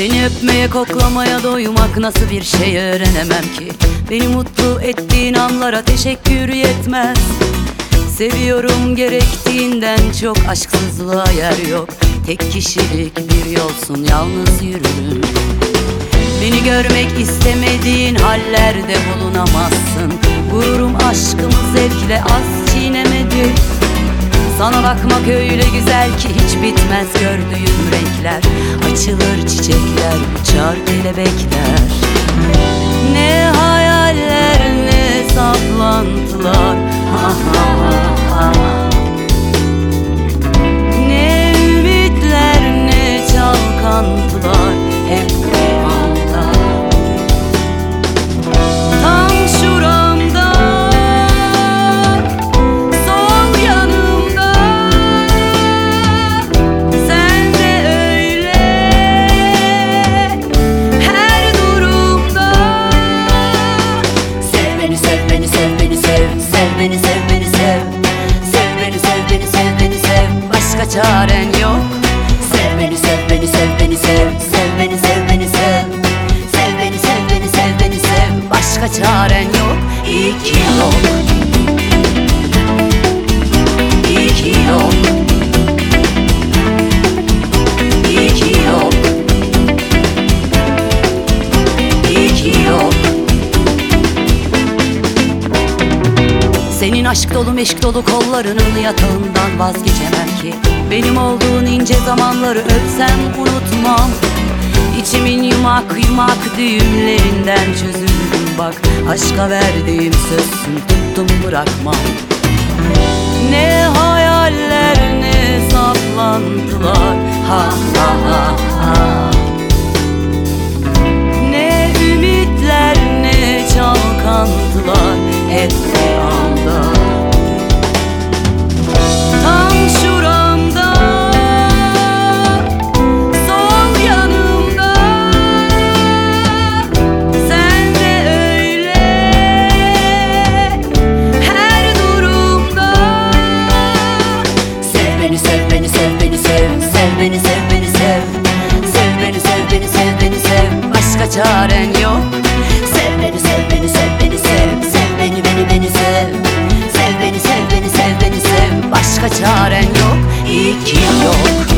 Seni öpmeye koklamaya doymak nasıl bir şey öğrenemem ki. Beni mutlu ettiğin anlara teşekkür yetmez. Seviyorum gerektiğinden çok aşksızlığa yer yok. Tek kişilik bir yolsun yalnız yürürüm. Beni görmek istemediğin hallerde bulunamazsın. Gururum aşkımı zevkle az Sana bakmak öyle güzel ki hiç bitmez gördüğüm renkler. Açılır çiçekler, uçar kelebekler. Ne hayaller ne saplantılar. Ha, ha, ha, ha. Senin aşk dolu meşk dolu kollarının yatağından vazgeçemem ki. Benim olduğun ince zamanları öpsem unutmam. İçimin yumak yumak düğümlerinden çözüldüm bak. Aşka verdiğim sözsün tuttum bırakmam. Ne hayaller ne saplantılar ha ha ha ha beni sev beni sev. Başka çaren yok. Sev beni sev beni sev beni sev. Sev beni beni beni sev. Sev beni sev beni sev beni sev. Başka çaren yok. İyi ki yok